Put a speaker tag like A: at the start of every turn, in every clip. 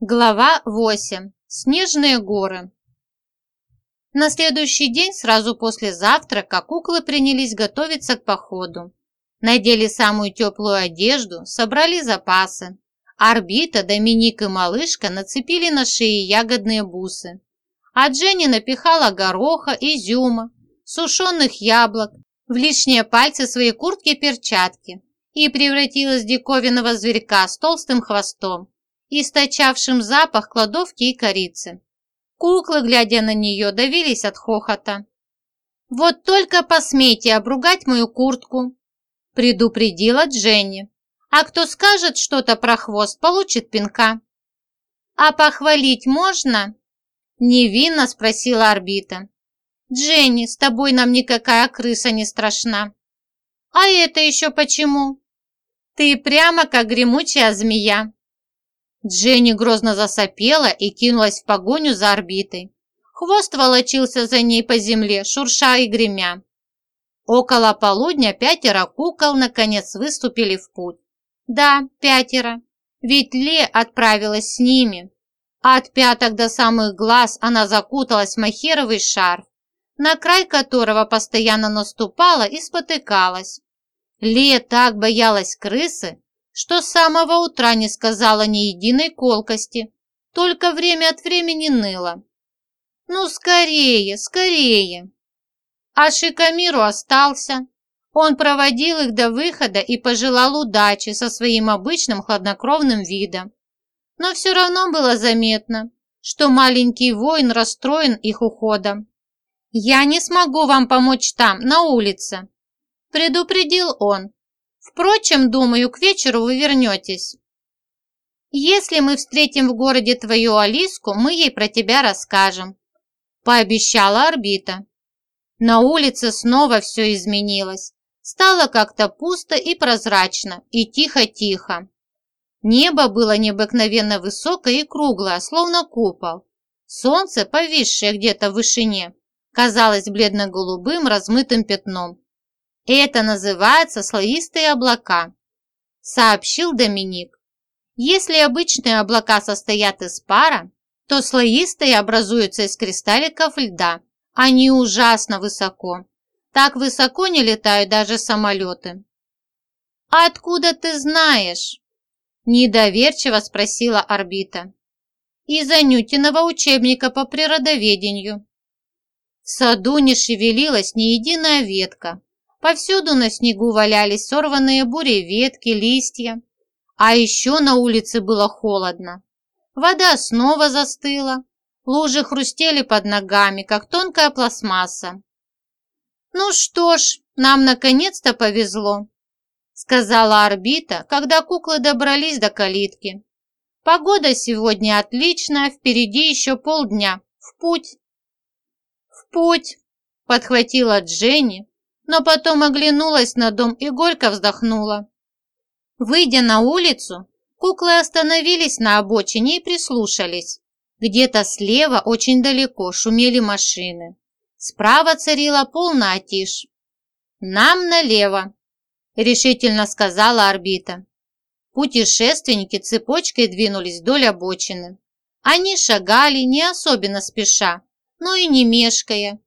A: Глава 8. Снежные горы. На следующий день, сразу после завтрака, куклы принялись готовиться к походу. Надели самую теплую одежду, собрали запасы. Орбита, Доминик и малышка нацепили на шеи ягодные бусы. А Дженни напихала гороха, изюма, сушеных яблок, в лишние пальцы своей куртки перчатки и превратилась в диковинного зверька с толстым хвостом источавшим запах кладовки и корицы. Куклы, глядя на нее, давились от хохота. «Вот только посмейте обругать мою куртку», – предупредила Дженни. «А кто скажет что-то про хвост, получит пинка». «А похвалить можно?» – невинно спросила орбита. «Дженни, с тобой нам никакая крыса не страшна». «А это еще почему?» «Ты прямо как гремучая змея», Дженни грозно засопела и кинулась в погоню за орбитой. Хвост волочился за ней по земле, шурша и гремя. Около полудня пятеро кукол наконец выступили в путь. Да, пятеро, ведь Ле отправилась с ними. От пяток до самых глаз она закуталась в махеровый шарф, на край которого постоянно наступала и спотыкалась. Ле так боялась крысы, что с самого утра не сказала ни единой колкости, только время от времени ныла. «Ну, скорее, скорее!» А Шикамиру остался. Он проводил их до выхода и пожелал удачи со своим обычным хладнокровным видом. Но все равно было заметно, что маленький воин расстроен их уходом. «Я не смогу вам помочь там, на улице», – предупредил он, Впрочем, думаю, к вечеру вы вернетесь. Если мы встретим в городе твою Алиску, мы ей про тебя расскажем», – пообещала орбита. На улице снова все изменилось. Стало как-то пусто и прозрачно, и тихо-тихо. Небо было необыкновенно высокое и круглое, словно купол. Солнце, повисшее где-то в вышине, казалось бледно-голубым размытым пятном. «Это называется слоистые облака», – сообщил Доминик. «Если обычные облака состоят из пара, то слоистые образуются из кристалликов льда. Они ужасно высоко. Так высоко не летают даже самолеты». «А откуда ты знаешь?» – недоверчиво спросила орбита. «Из Анютиного учебника по природоведению». В саду не шевелилась ни единая ветка, Повсюду на снегу валялись сорванные бурей ветки, листья. А еще на улице было холодно. Вода снова застыла. Лужи хрустели под ногами, как тонкая пластмасса. «Ну что ж, нам наконец-то повезло», сказала орбита, когда куклы добрались до калитки. «Погода сегодня отличная, впереди еще полдня. В путь!» «В путь!» подхватила Дженни, но потом оглянулась на дом и горько вздохнула. Выйдя на улицу, куклы остановились на обочине и прислушались. Где-то слева, очень далеко, шумели машины. Справа царила полная тишь. «Нам налево», – решительно сказала орбита. Путешественники цепочкой двинулись вдоль обочины. Они шагали не особенно спеша, но и не мешкая,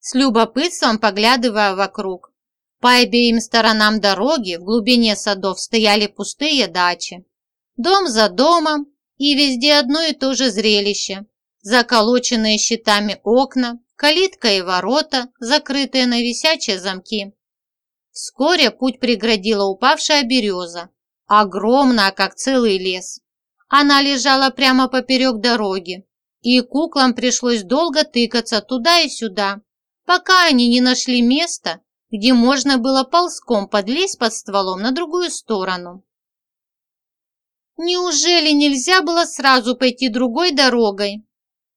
A: с любопытством поглядывая вокруг. По обеим сторонам дороги в глубине садов стояли пустые дачи. Дом за домом, и везде одно и то же зрелище. Заколоченные щитами окна, калитка и ворота, закрытые на висячие замки. Вскоре путь преградила упавшая береза, огромная, как целый лес. Она лежала прямо поперек дороги, и куклам пришлось долго тыкаться туда и сюда, пока они не нашли места, где можно было ползком подлезть под стволом на другую сторону. Неужели нельзя было сразу пойти другой дорогой?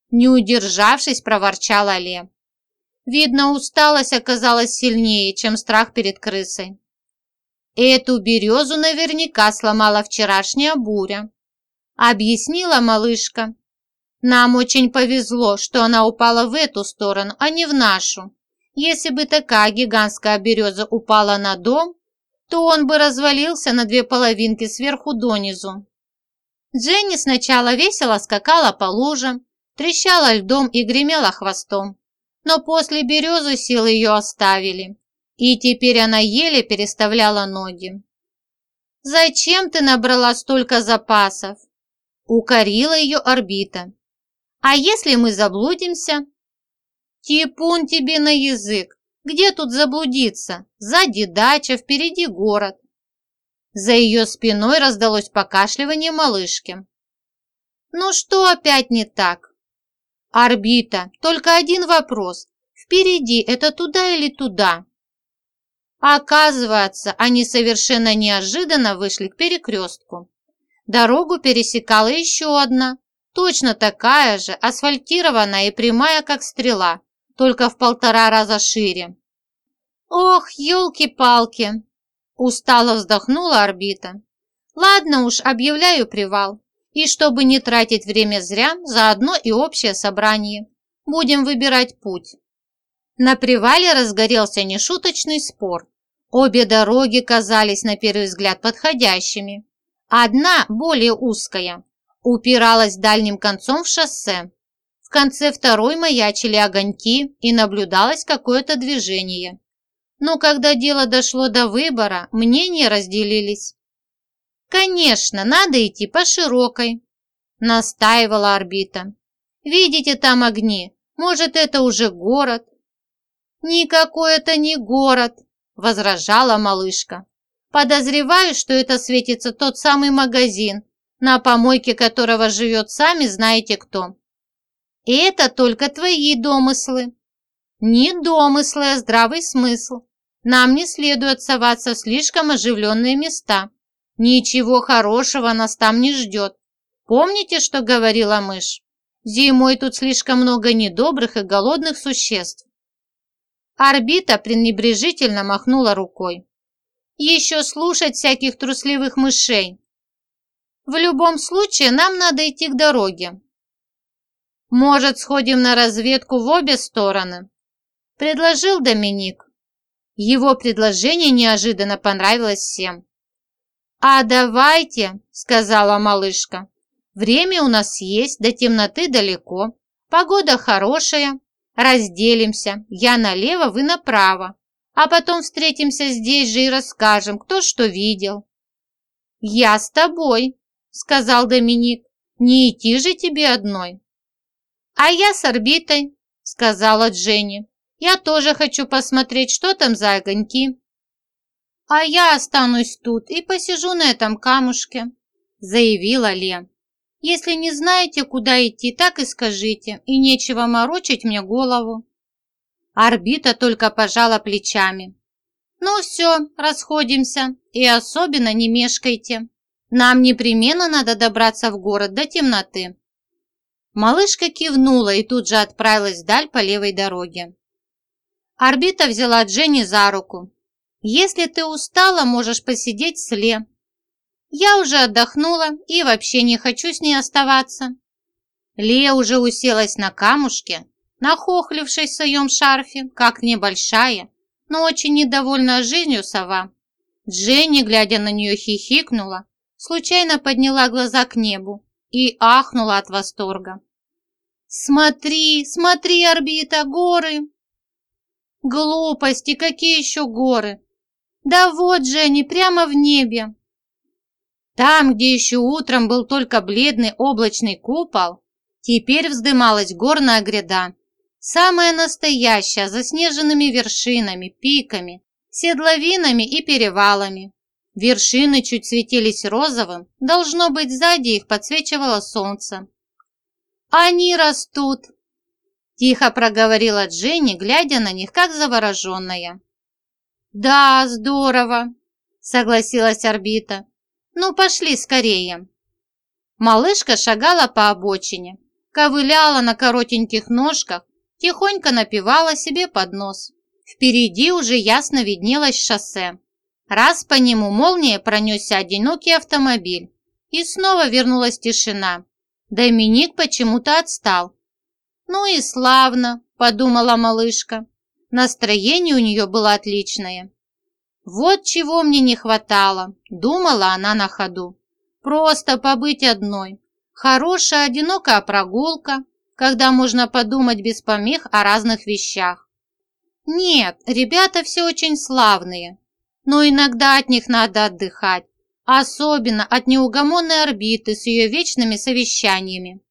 A: Не удержавшись, проворчала Ле. Видно, усталость оказалась сильнее, чем страх перед крысой. Эту березу наверняка сломала вчерашняя буря, объяснила малышка, нам очень повезло, что она упала в эту сторону, а не в нашу. Если бы такая гигантская береза упала на дом, то он бы развалился на две половинки сверху донизу. Дженни сначала весело скакала по лужам, трещала льдом и гремела хвостом. Но после березы силы ее оставили, и теперь она еле переставляла ноги. «Зачем ты набрала столько запасов?» Укорила ее орбита. «А если мы заблудимся?» «Типун тебе на язык! Где тут заблудиться? Сзади дача, впереди город. За ее спиной раздалось покашливание малышки. «Ну что опять не так?» «Орбита, только один вопрос. Впереди это туда или туда?» Оказывается, они совершенно неожиданно вышли к перекрестку. Дорогу пересекала еще одна, точно такая же, асфальтированная и прямая, как стрела, только в полтора раза шире. «Ох, елки-палки!» Устало вздохнула орбита. Ладно уж, объявляю привал. И чтобы не тратить время зря, заодно и общее собрание. Будем выбирать путь. На привале разгорелся нешуточный спор. Обе дороги казались на первый взгляд подходящими. Одна, более узкая, упиралась дальним концом в шоссе. В конце второй маячили огоньки и наблюдалось какое-то движение. Но когда дело дошло до выбора, мнения разделились. «Конечно, надо идти по широкой», – настаивала орбита. «Видите там огни? Может, это уже город?» «Никакой это не город», – возражала малышка. «Подозреваю, что это светится тот самый магазин, на помойке которого живет сами знаете кто. И это только твои домыслы». «Не домыслы, а здравый смысл. Нам не следует соваться в слишком оживленные места. Ничего хорошего нас там не ждет. Помните, что говорила мышь? Зимой тут слишком много недобрых и голодных существ. Орбита пренебрежительно махнула рукой. Еще слушать всяких трусливых мышей. В любом случае, нам надо идти к дороге. Может, сходим на разведку в обе стороны? Предложил Доминик. Его предложение неожиданно понравилось всем. «А давайте», — сказала малышка, — «время у нас есть, до темноты далеко, погода хорошая, разделимся, я налево, вы направо, а потом встретимся здесь же и расскажем, кто что видел». «Я с тобой», — сказал Доминик, — «не идти же тебе одной». «А я с орбитой», — сказала Дженни. Я тоже хочу посмотреть, что там за огоньки. А я останусь тут и посижу на этом камушке, заявила Ле. Если не знаете, куда идти, так и скажите, и нечего морочить мне голову. Орбита только пожала плечами. Ну все, расходимся, и особенно не мешкайте. Нам непременно надо добраться в город до темноты. Малышка кивнула и тут же отправилась вдаль по левой дороге. Орбита взяла Дженни за руку. «Если ты устала, можешь посидеть в сле. Я уже отдохнула и вообще не хочу с ней оставаться». Лия уже уселась на камушке, нахохлившись в своем шарфе, как небольшая, но очень недовольная жизнью сова. Дженни, глядя на нее, хихикнула, случайно подняла глаза к небу и ахнула от восторга. «Смотри, смотри, орбита, горы!» Глупости, какие еще горы? Да вот же они, прямо в небе. Там, где еще утром был только бледный облачный купол, теперь вздымалась горная гряда. Самая настоящая, заснеженными вершинами, пиками, седловинами и перевалами. Вершины чуть светились розовым, должно быть, сзади их подсвечивало солнце. «Они растут!» Тихо проговорила Дженни, глядя на них, как завороженная. «Да, здорово», — согласилась орбита. «Ну, пошли скорее». Малышка шагала по обочине, ковыляла на коротеньких ножках, тихонько напевала себе под нос. Впереди уже ясно виднелось шоссе. Раз по нему молнией пронесся одинокий автомобиль. И снова вернулась тишина. Доминик почему-то отстал, «Ну и славно», – подумала малышка. Настроение у нее было отличное. «Вот чего мне не хватало», – думала она на ходу. Просто побыть одной. Хорошая, одинокая прогулка, когда можно подумать без помех о разных вещах. Нет, ребята все очень славные, но иногда от них надо отдыхать, особенно от неугомонной орбиты с ее вечными совещаниями.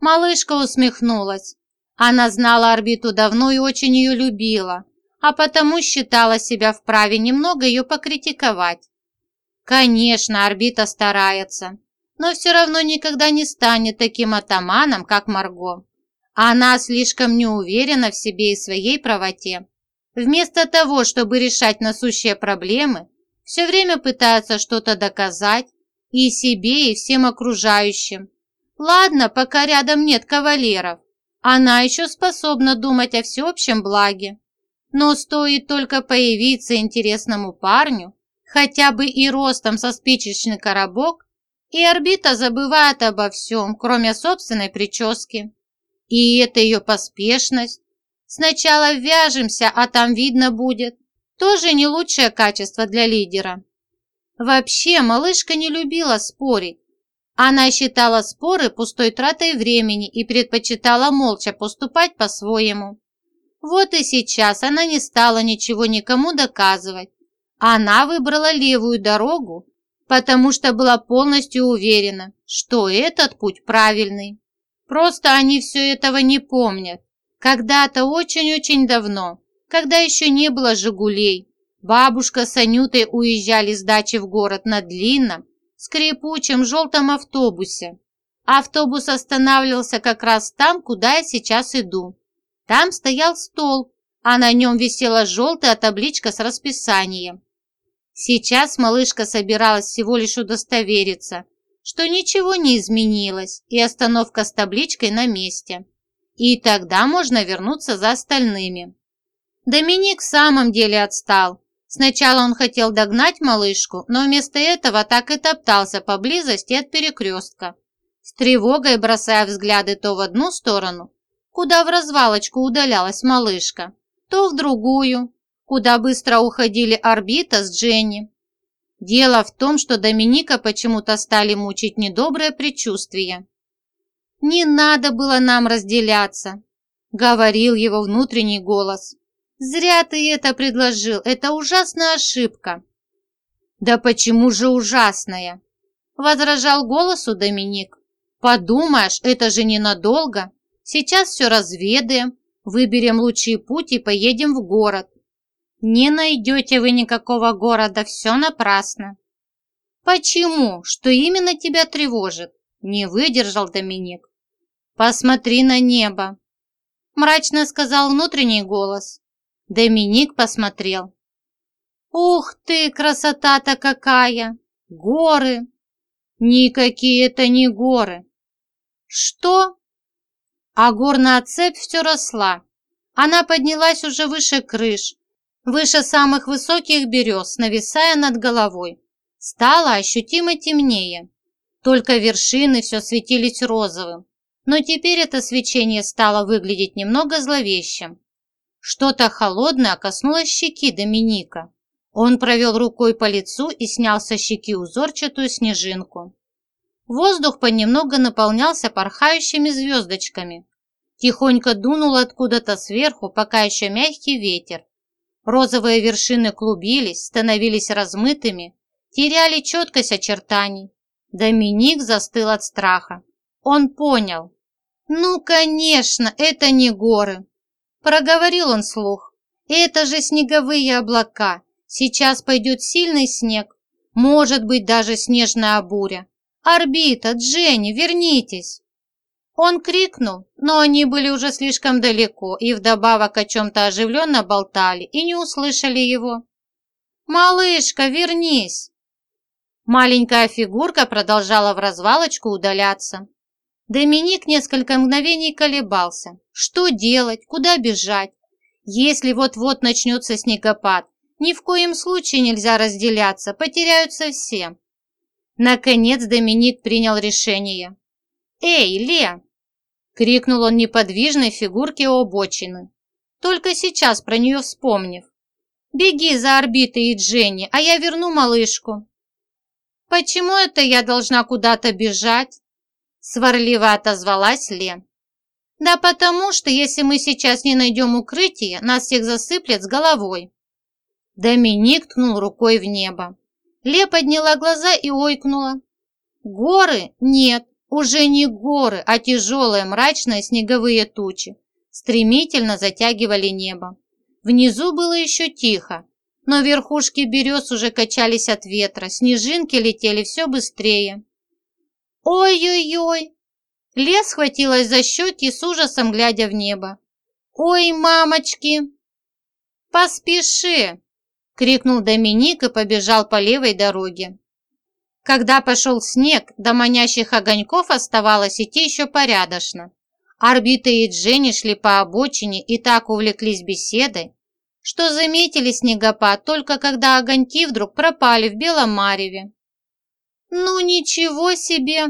A: Малышка усмехнулась. Она знала орбиту давно и очень ее любила, а потому считала себя вправе немного ее покритиковать. Конечно, орбита старается, но все равно никогда не станет таким атаманом, как Марго. Она слишком не уверена в себе и своей правоте. Вместо того, чтобы решать насущие проблемы, все время пытается что-то доказать и себе, и всем окружающим. Ладно, пока рядом нет кавалеров. Она еще способна думать о всеобщем благе. Но стоит только появиться интересному парню, хотя бы и ростом со спичечный коробок, и орбита забывает обо всем, кроме собственной прически. И это ее поспешность. Сначала вяжемся, а там видно будет. Тоже не лучшее качество для лидера. Вообще, малышка не любила спорить. Она считала споры пустой тратой времени и предпочитала молча поступать по-своему. Вот и сейчас она не стала ничего никому доказывать. Она выбрала левую дорогу, потому что была полностью уверена, что этот путь правильный. Просто они все этого не помнят. Когда-то очень-очень давно, когда еще не было «Жигулей», бабушка с Анютой уезжали с дачи в город на длинном, скрипучем желтом автобусе. Автобус останавливался как раз там, куда я сейчас иду. Там стоял стол, а на нем висела желтая табличка с расписанием. Сейчас малышка собиралась всего лишь удостовериться, что ничего не изменилось, и остановка с табличкой на месте. И тогда можно вернуться за остальными. Доминик в самом деле отстал. Сначала он хотел догнать малышку, но вместо этого так и топтался поблизости от перекрестка, с тревогой бросая взгляды то в одну сторону, куда в развалочку удалялась малышка, то в другую, куда быстро уходили орбита с Дженни. Дело в том, что Доминика почему-то стали мучить недоброе предчувствие. «Не надо было нам разделяться», — говорил его внутренний голос. «Зря ты это предложил, это ужасная ошибка». «Да почему же ужасная?» — возражал голосу Доминик. «Подумаешь, это же ненадолго. Сейчас все разведаем, выберем лучший путь и поедем в город. Не найдете вы никакого города, все напрасно. Почему? Что именно тебя тревожит? Не выдержал Доминик. Посмотри на небо. Мрачно сказал внутренний голос. Доминик посмотрел. Ух ты, красота-то какая! Горы! Никакие это не горы. Что? А горная цепь все росла. Она поднялась уже выше крыш, выше самых высоких берез, нависая над головой. Стало ощутимо темнее. Только вершины все светились розовым. Но теперь это свечение стало выглядеть немного зловещим. Что-то холодное коснулось щеки Доминика. Он провел рукой по лицу и снял со щеки узорчатую снежинку. Воздух понемногу наполнялся порхающими звездочками. Тихонько дунул откуда-то сверху пока еще мягкий ветер, Розовые вершины клубились, становились размытыми, теряли четкость очертаний. Доминик застыл от страха. Он понял. «Ну, конечно, это не горы!» Проговорил он слух. «Это же снеговые облака. Сейчас пойдет сильный снег. Может быть, даже снежная буря. Орбита, Дженни, вернитесь!» Он крикнул, но они были уже слишком далеко и вдобавок о чем-то оживленно болтали и не услышали его. «Малышка, вернись!» Маленькая фигурка продолжала в развалочку удаляться. Доминик несколько мгновений колебался. Что делать? Куда бежать? Если вот-вот начнется снегопад, ни в коем случае нельзя разделяться, потеряются все. Наконец Доминик принял решение. «Эй, Ле, Крикнул он неподвижной фигурке у обочины, только сейчас про нее вспомнив. «Беги за орбитой и Дженни, а я верну малышку». Почему это я должна куда-то бежать?» Сварливо отозвалась Ле. «Да потому что, если мы сейчас не найдем укрытие, нас всех засыплет с головой». Доминик ткнул рукой в небо. Ле подняла глаза и ойкнула. Горы? Нет, уже не горы, а тяжелые мрачные снеговые тучи стремительно затягивали небо. Внизу было еще тихо, но верхушки берез уже качались от ветра, снежинки летели все быстрее. «Ой-ой-ой!» Лес схватилась за щеки с ужасом, глядя в небо. «Ой, мамочки!» «Поспеши!» — крикнул Доминик и побежал по левой дороге. Когда пошел снег, до манящих огоньков оставалось идти еще порядочно. Орбита и Дженни шли по обочине и так увлеклись беседой, что заметили снегопад только когда огоньки вдруг пропали в белом мареве. «Ну ничего себе!»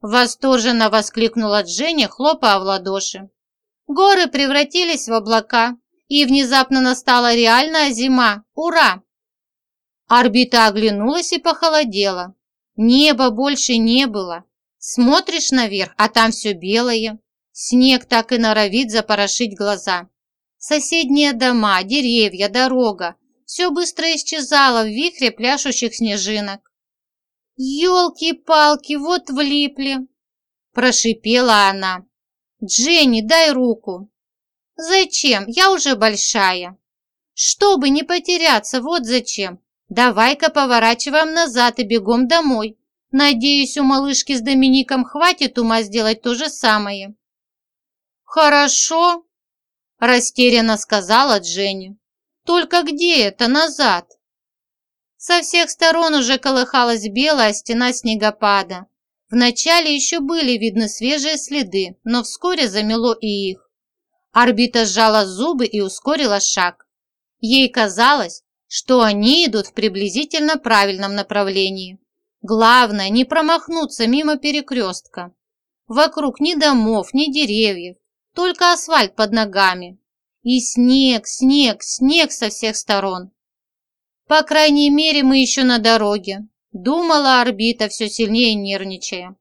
A: Восторженно воскликнула Дженни, хлопая в ладоши. Горы превратились в облака, и внезапно настала реальная зима. Ура! Орбита оглянулась и похолодела. Неба больше не было. Смотришь наверх, а там все белое. Снег так и норовит запорошить глаза. Соседние дома, деревья, дорога – все быстро исчезало в вихре пляшущих снежинок. «Елки-палки, вот влипли!» – прошипела она. «Дженни, дай руку!» «Зачем? Я уже большая!» «Чтобы не потеряться, вот зачем! Давай-ка поворачиваем назад и бегом домой. Надеюсь, у малышки с Домиником хватит ума сделать то же самое». «Хорошо», – растерянно сказала Дженни. «Только где это назад?» Со всех сторон уже колыхалась белая стена снегопада. Вначале еще были видны свежие следы, но вскоре замело и их. Орбита сжала зубы и ускорила шаг. Ей казалось, что они идут в приблизительно правильном направлении. Главное, не промахнуться мимо перекрестка. Вокруг ни домов, ни деревьев, только асфальт под ногами. И снег, снег, снег со всех сторон. По крайней мере, мы еще на дороге, думала орбита, все сильнее нервничая.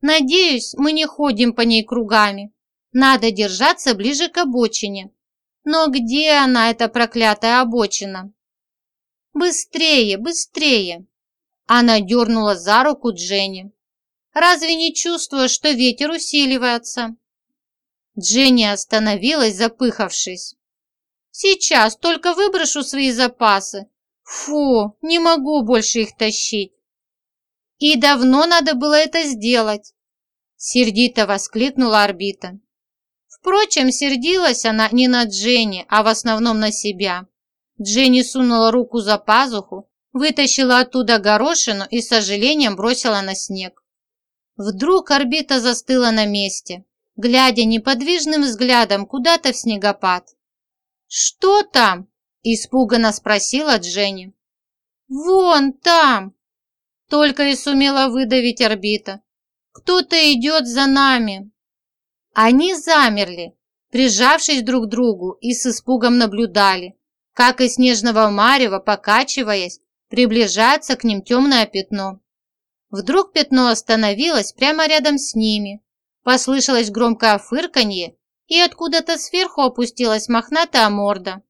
A: Надеюсь, мы не ходим по ней кругами. Надо держаться ближе к обочине. Но где она, эта проклятая обочина? Быстрее, быстрее! Она дернула за руку Дженни. Разве не чувствуешь, что ветер усиливается? Дженни остановилась, запыхавшись. «Сейчас только выброшу свои запасы. Фу, не могу больше их тащить». «И давно надо было это сделать», — сердито воскликнула орбита. Впрочем, сердилась она не на Дженни, а в основном на себя. Дженни сунула руку за пазуху, вытащила оттуда горошину и с сожалением бросила на снег. Вдруг орбита застыла на месте глядя неподвижным взглядом куда-то в снегопад. «Что там?» – испуганно спросила Дженни. «Вон там!» – только и сумела выдавить орбита. «Кто-то идет за нами!» Они замерли, прижавшись друг к другу и с испугом наблюдали, как из снежного марева, покачиваясь, приближается к ним темное пятно. Вдруг пятно остановилось прямо рядом с ними, Послышалось громкое фырканье, и откуда-то сверху опустилась мохнатая морда.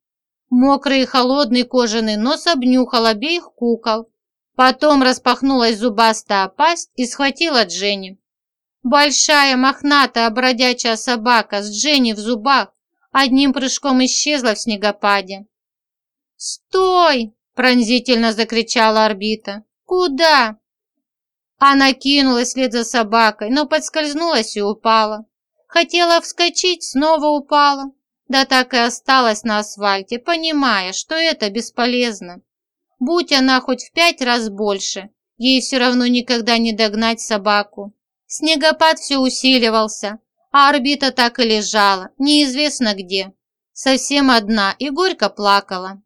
A: Мокрый и холодный кожаный нос обнюхал обеих кукол. Потом распахнулась зубастая пасть и схватила Дженни. Большая мохнатая бродячая собака с Дженни в зубах одним прыжком исчезла в снегопаде. «Стой!» – пронзительно закричала орбита. «Куда?» Она кинулась вслед за собакой, но подскользнулась и упала. Хотела вскочить, снова упала. Да так и осталась на асфальте, понимая, что это бесполезно. Будь она хоть в пять раз больше, ей все равно никогда не догнать собаку. Снегопад все усиливался, а орбита так и лежала, неизвестно где. Совсем одна и горько плакала.